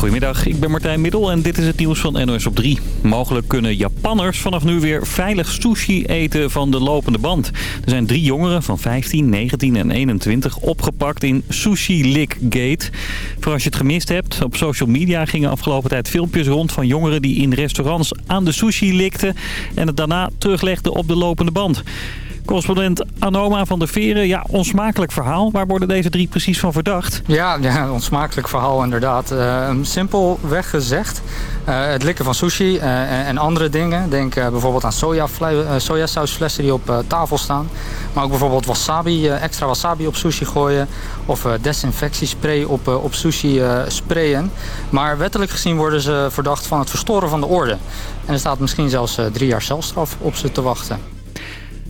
Goedemiddag, ik ben Martijn Middel en dit is het nieuws van NOS op 3. Mogelijk kunnen Japanners vanaf nu weer veilig sushi eten van de lopende band. Er zijn drie jongeren van 15, 19 en 21 opgepakt in Sushi Lick Gate. Voor als je het gemist hebt, op social media gingen afgelopen tijd filmpjes rond van jongeren die in restaurants aan de sushi likten en het daarna teruglegden op de lopende band. Correspondent Anoma van der Veren, ja, onsmakelijk verhaal. Waar worden deze drie precies van verdacht? Ja, ja onsmakelijk verhaal inderdaad. Uh, simpelweg gezegd, uh, het likken van sushi uh, en andere dingen. Denk bijvoorbeeld aan soja, sojasausflessen die op tafel staan. Maar ook bijvoorbeeld wasabi, extra wasabi op sushi gooien. Of desinfectiespray op, op sushi sprayen. Maar wettelijk gezien worden ze verdacht van het verstoren van de orde. En er staat misschien zelfs drie jaar celstraf op ze te wachten.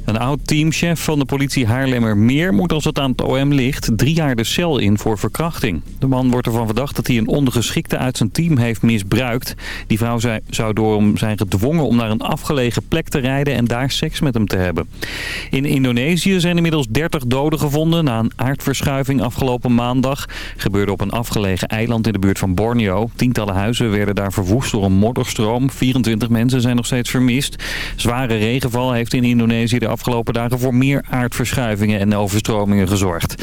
Een oud-teamchef van de politie Haarlemmermeer moet als het aan het OM ligt drie jaar de cel in voor verkrachting. De man wordt ervan verdacht dat hij een ondergeschikte uit zijn team heeft misbruikt. Die vrouw zou door hem zijn gedwongen om naar een afgelegen plek te rijden en daar seks met hem te hebben. In Indonesië zijn inmiddels 30 doden gevonden na een aardverschuiving afgelopen maandag. Gebeurde op een afgelegen eiland in de buurt van Borneo. Tientallen huizen werden daar verwoest door een modderstroom. 24 mensen zijn nog steeds vermist. Zware regenval heeft in Indonesië de afgelopen dagen voor meer aardverschuivingen en overstromingen gezorgd.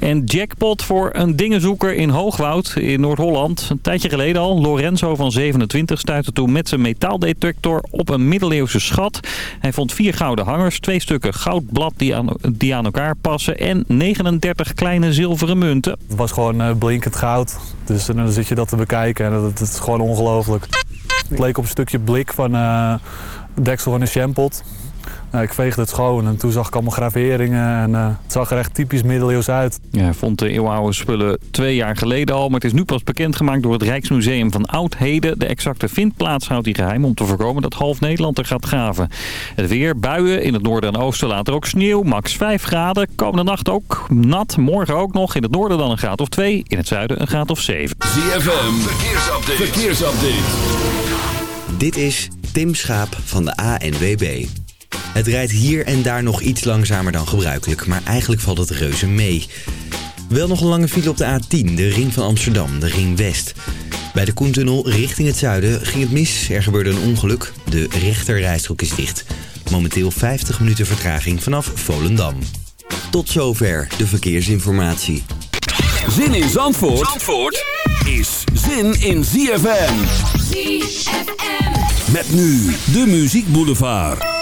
En jackpot voor een dingenzoeker in Hoogwoud in Noord-Holland. Een tijdje geleden al, Lorenzo van 27 stuitte toen met zijn metaaldetector op een middeleeuwse schat. Hij vond vier gouden hangers, twee stukken goudblad die aan, die aan elkaar passen en 39 kleine zilveren munten. Het was gewoon uh, blinkend goud, dus dan zit je dat te bekijken en dat, is gewoon ongelooflijk. Het leek op een stukje blik van uh, deksel van een shampot. Nou, ik veegde het schoon en toen zag ik allemaal graveringen en uh, het zag er echt typisch middeleeuws uit. Ja, hij vond de eeuwenoude spullen twee jaar geleden al, maar het is nu pas bekendgemaakt door het Rijksmuseum van Oudheden. De exacte vindplaats houdt hij geheim om te voorkomen dat half Nederland er gaat graven. Het weer, buien, in het noorden en oosten later ook sneeuw, max 5 graden. Komende nacht ook nat, morgen ook nog, in het noorden dan een graad of 2, in het zuiden een graad of 7. ZFM, verkeersupdate. verkeersupdate. Dit is Tim Schaap van de ANWB. Het rijdt hier en daar nog iets langzamer dan gebruikelijk, maar eigenlijk valt het reuze mee. Wel nog een lange file op de A10, de ring van Amsterdam, de ring West. Bij de Koentunnel richting het zuiden ging het mis. Er gebeurde een ongeluk. De rechterrijstrook is dicht. Momenteel 50 minuten vertraging vanaf Volendam. Tot zover de verkeersinformatie. Zin in Zandvoort, Zandvoort is zin in ZFM. ZFM. Met nu de Muziek Boulevard.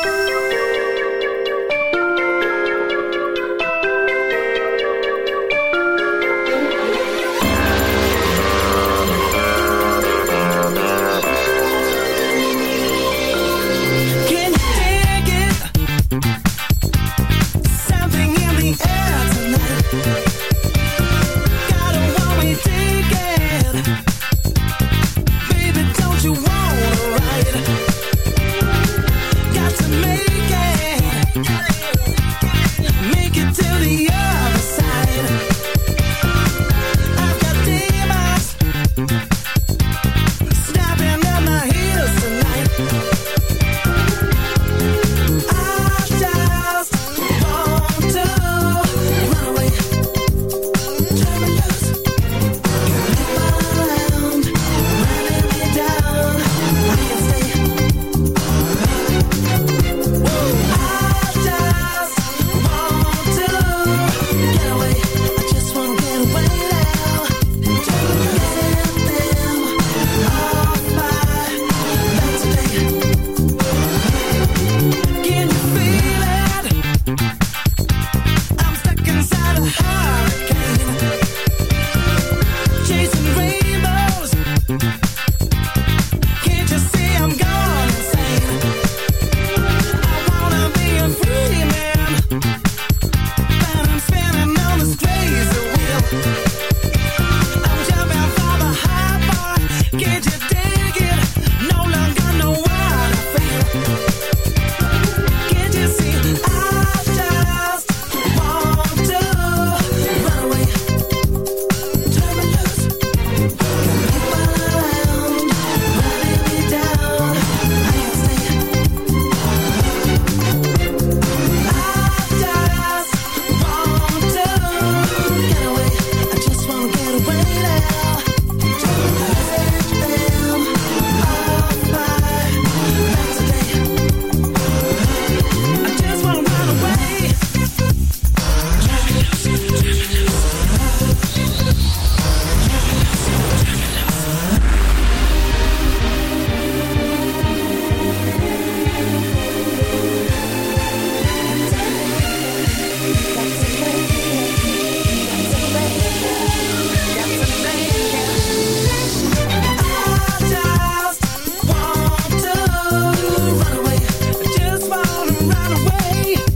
away.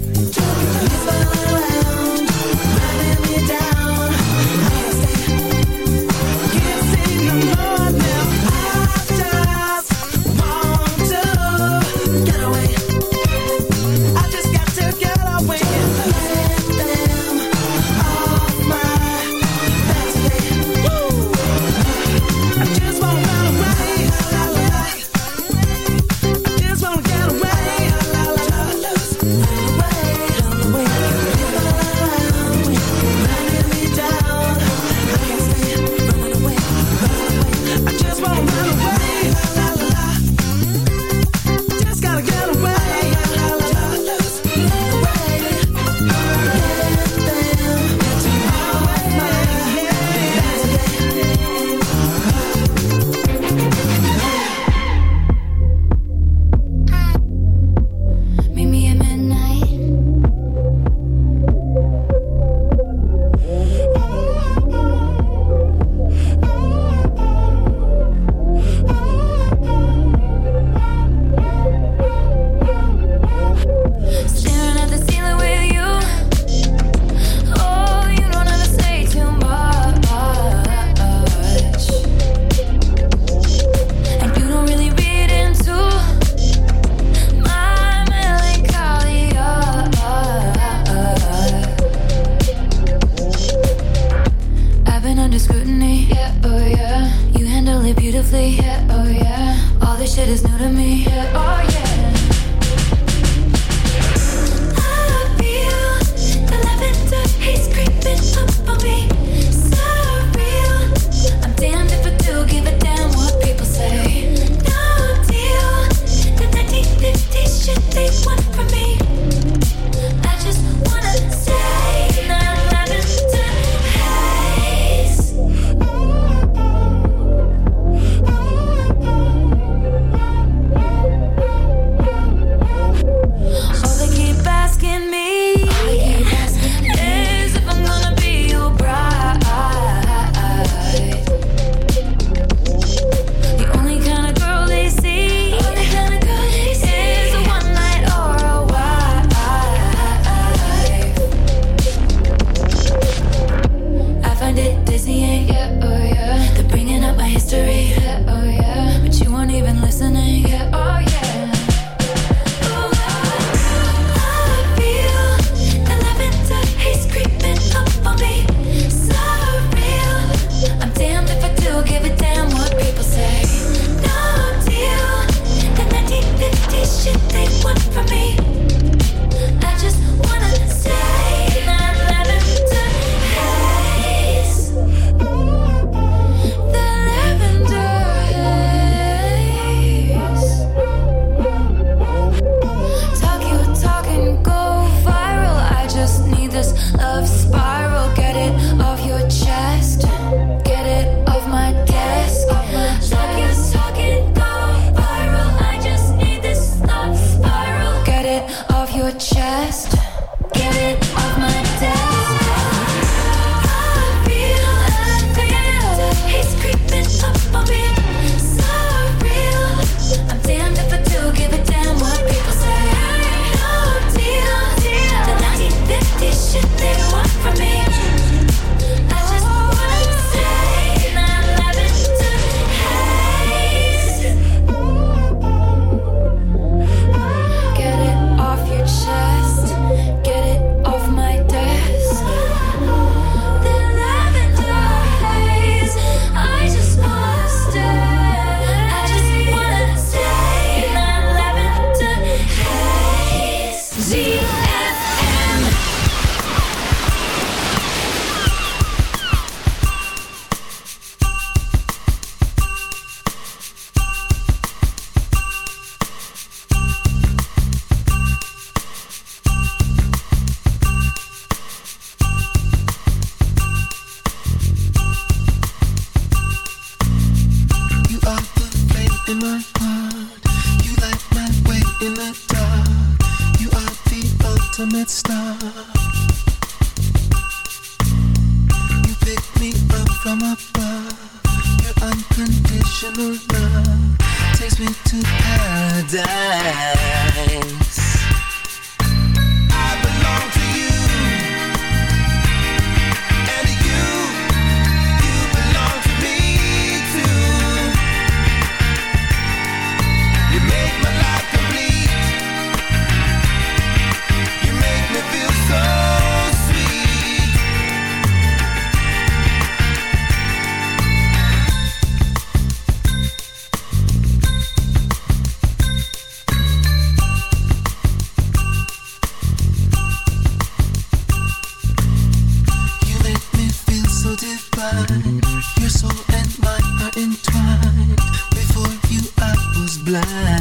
blind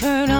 turn on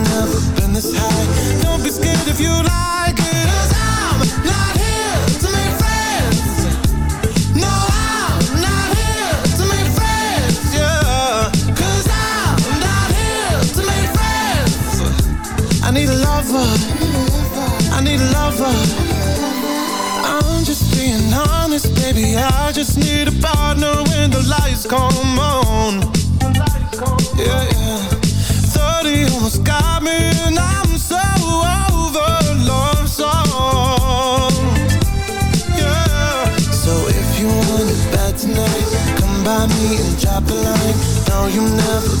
you never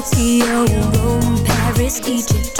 Tokyo, Rome, Paris, Egypt.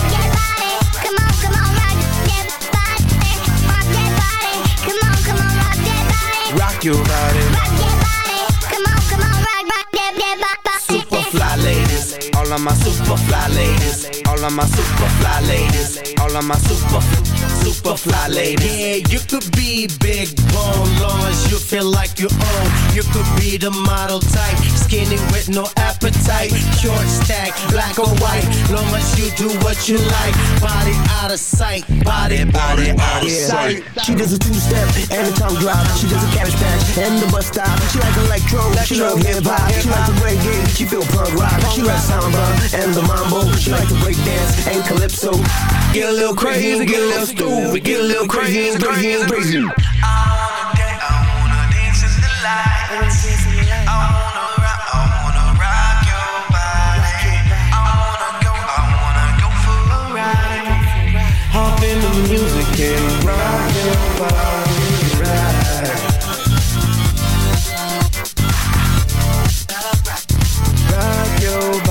your body. Rock that body. Come on, come on, rock, rock that, that body. Super fly ladies, all of my super fly ladies, all of my super fly ladies, all of my super, super fly ladies. Yeah, you could be big bone, long as you feel like you own. You could be the model type, skinny with no appetite. Short stack, black or white, long as you do what you like. Body out of sight, body, body out of sight. She does a two-step and a tongue drop. She does a cabbage patch and the bus stop. She like electro, she love hip-hop. She like the reggae, she feel punk rock. She like samba and the mambo. She like to break dance and calypso. Get a little crazy, get a little stupid, get a little crazy, crazy, crazy. Hop in the music and rock your body right. Rock your body